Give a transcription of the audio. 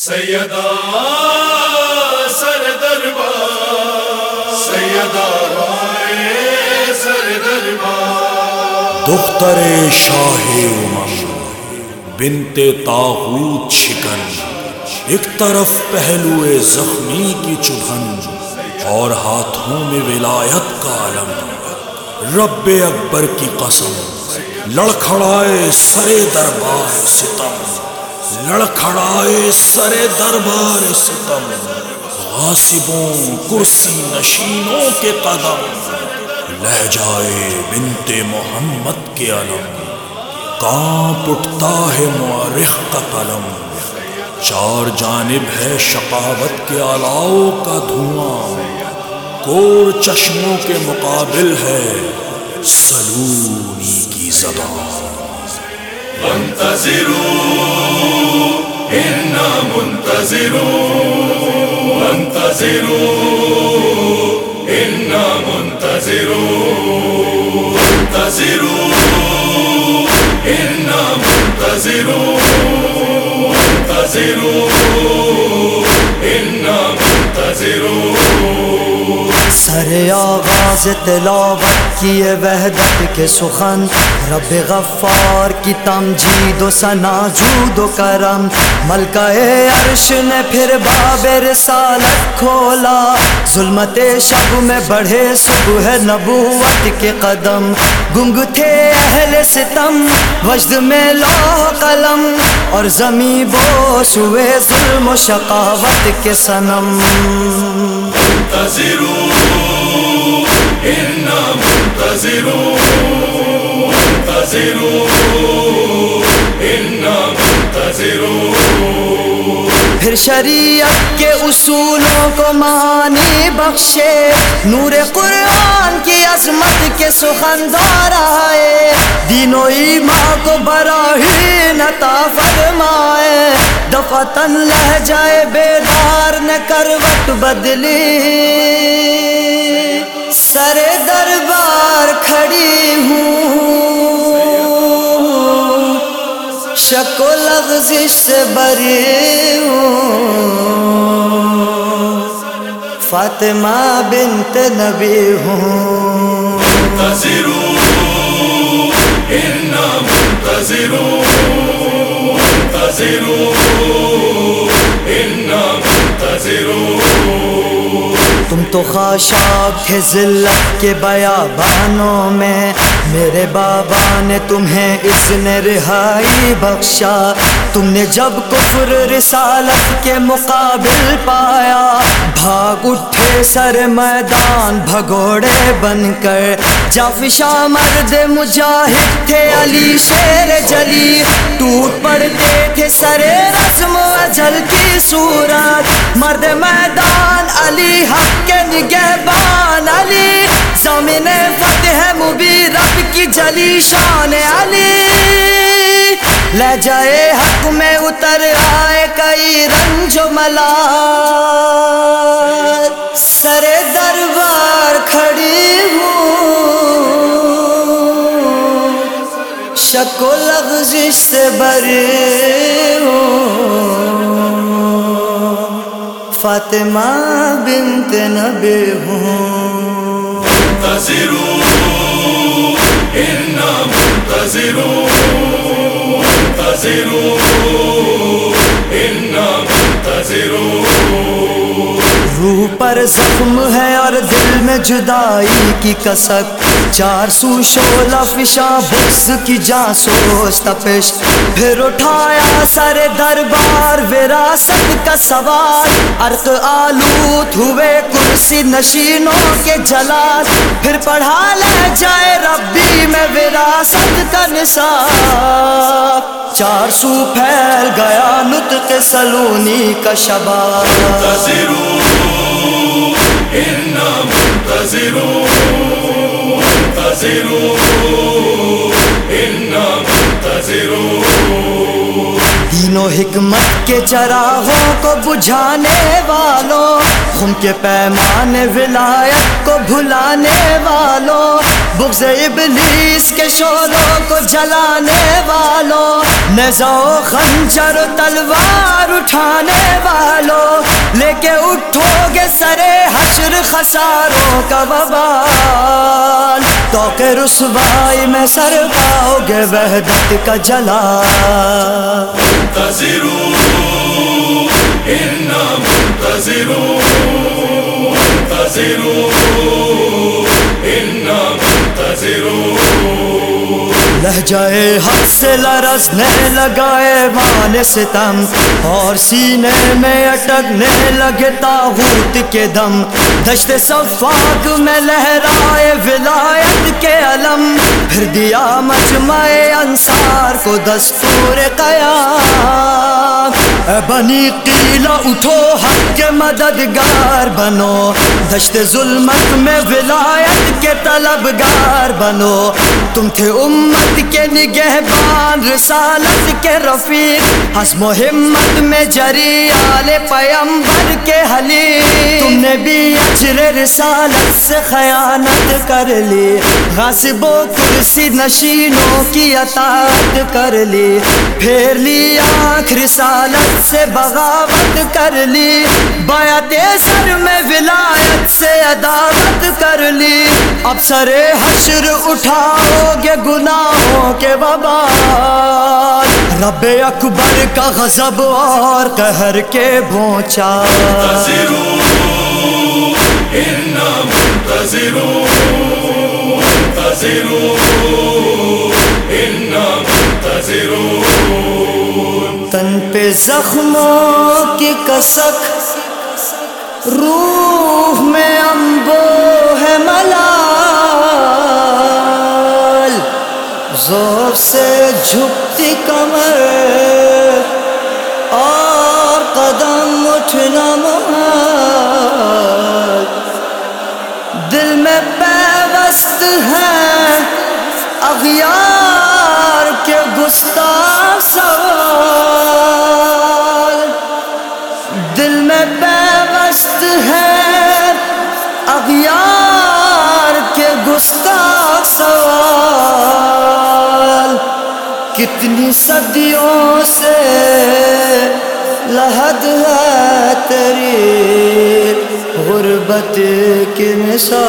سیدا سر دربار سیدا سر دربار دختر شاہ امم بنت تاغوت شکن، ایک طرف پہلو زخمی کی چبھن اور ہاتھوں میں ولایت کا علم۔ رب اکبر کی قسم، لڑکھڑائے سرے دربار ستم۔ لڑکھڑائے سرے دربار ستم، غاصبوں، کرسی نشینوں کے قدم، لہ جائے بنت محمد کے علم، کانپ اٹھتا ہے معرخ کا قلم، چار جانب ہے شقاوت کے آلاؤ کا دھواں، کور چشموں کے مقابل ہے سلونی کی زبان۔ إنا منتظرون منتظرو إنا منتظرون منتظرو إنا منتظرون منتظرو إنا منتظرون. سر آغاز تلاوت کی وحدت کے سخن رب غفار کی تمجید و سنا جود و کرم۔ ملکہ عرش نے پھر باب رسالت کھولا۔ ظلمت شب میں بڑھے صبح نبوت کے قدم۔ گنگ تھے اہل ستم، وجد میں لوح قلم۔ اور زمیں بوس ہوئے ظلم و شقاوت کے سنم منتظرو پھر شریعت کے اصولوں کو مانی بخشے، نور قرآن کی عظمت کے سخندار آئے۔ دین و ایمان کو براہی نتا فرمائے۔ دفتن لہ جائے بیدار نے کروٹ بدلی سر دربار کھڑی ہوں۔ شک و لغزش سے بری ہوں۔ فاطمہ بنت نبی ہوں۔ منتظرو انا منتظرو تم تو خاشاک ذلت کے بیابانوں میں۔ میرے بابا نے تمہیں اس نے رہائی بخشا۔ تم نے جب کفر رسالت کے مقابل پایا۔ بھاگ اٹھے سر میدان، بھگوڑے بن کر۔ جافشا مرد مجاہد تھے، علی شیر جلی۔ ٹوٹ پڑتے تھے سر رسم اجل کی صورت۔ مرد میدان علی حق کے نگہبان علی۔ زمین فتح مبی رب کی جلی شان علی۔ لہ جائے حق میں اتر آئے کئی رنج و ملا سر دربار کھڑی ہوں، شک و لغزش سے بری ہوں۔ فاطمہ بنت نبی ہوں۔ منتظرو انا منتظرو روح پر زخم ہے اور دل میں جدائی کی کسک۔ چار سو شولہ فشا بغض کی جاسوس تپش۔ پھر اٹھایا سر دربار، وراثت کا سوال۔ عرق آلوت ہوئے کرسی نشینوں کے جلال۔ پھر پڑھا لے جائے ربی میں وراثت کا نصاب۔ چار سو پھیل گیا نطق سلونی کا شباب۔ منتظرو دین و حکمت کے چراغوں کو بجھانے والوں خم کے پیمان ولایت کو بھلانے والوں، بغض ابلیس کے شوروں کو جلانے والوں نزا و خنجر و تلوار اٹھانے والوں، لے کے اٹھو گے سرے حشر خساروں کا ببال تو کہ رسوائی میں سر پاؤ گے وحدت کا جلا۔ لہجائے حق سے لرزنے لگائے وان ستم، اور سینے میں اٹکنے لگے تاغوت کے دم۔ دشت صفاق میں لہرائے ولایت دیا مجمع انصار کو دستور قیام۔ اے بنی قیلہ اٹھو حق کے مددگار بنو۔ دشت ظلمت میں ولایت کے طلبگار بنو۔ تم تھے امت کے نگہبان، رسالت کے رفیق۔ حسم و ہمت میں جری آل پیمبر کے حلی تم نے بھی اجر رسالت سے خیانت کر لی۔ غصب و کرسی نشینوں کی اطاعت کر لی۔ پھیر لی آنکھ رسالت سے بغاوت کر لی۔ بیعت سر میں ولایت سے عداوت کر لی۔ اب سر حشر اٹھاؤ گے گناہوں کے ببال رب اکبر کا غضب اور قہر کے بھونچا تن پہ زخموں کی کسک۔ روح جھکتی کمر اور قدم اٹھنا محال دل میں پیوست ہیں اغیار کے گستاخ۔ سوال دل میں پیوست ہے کتنی صدیوں سے لحد ہے تیری غربت کی مثال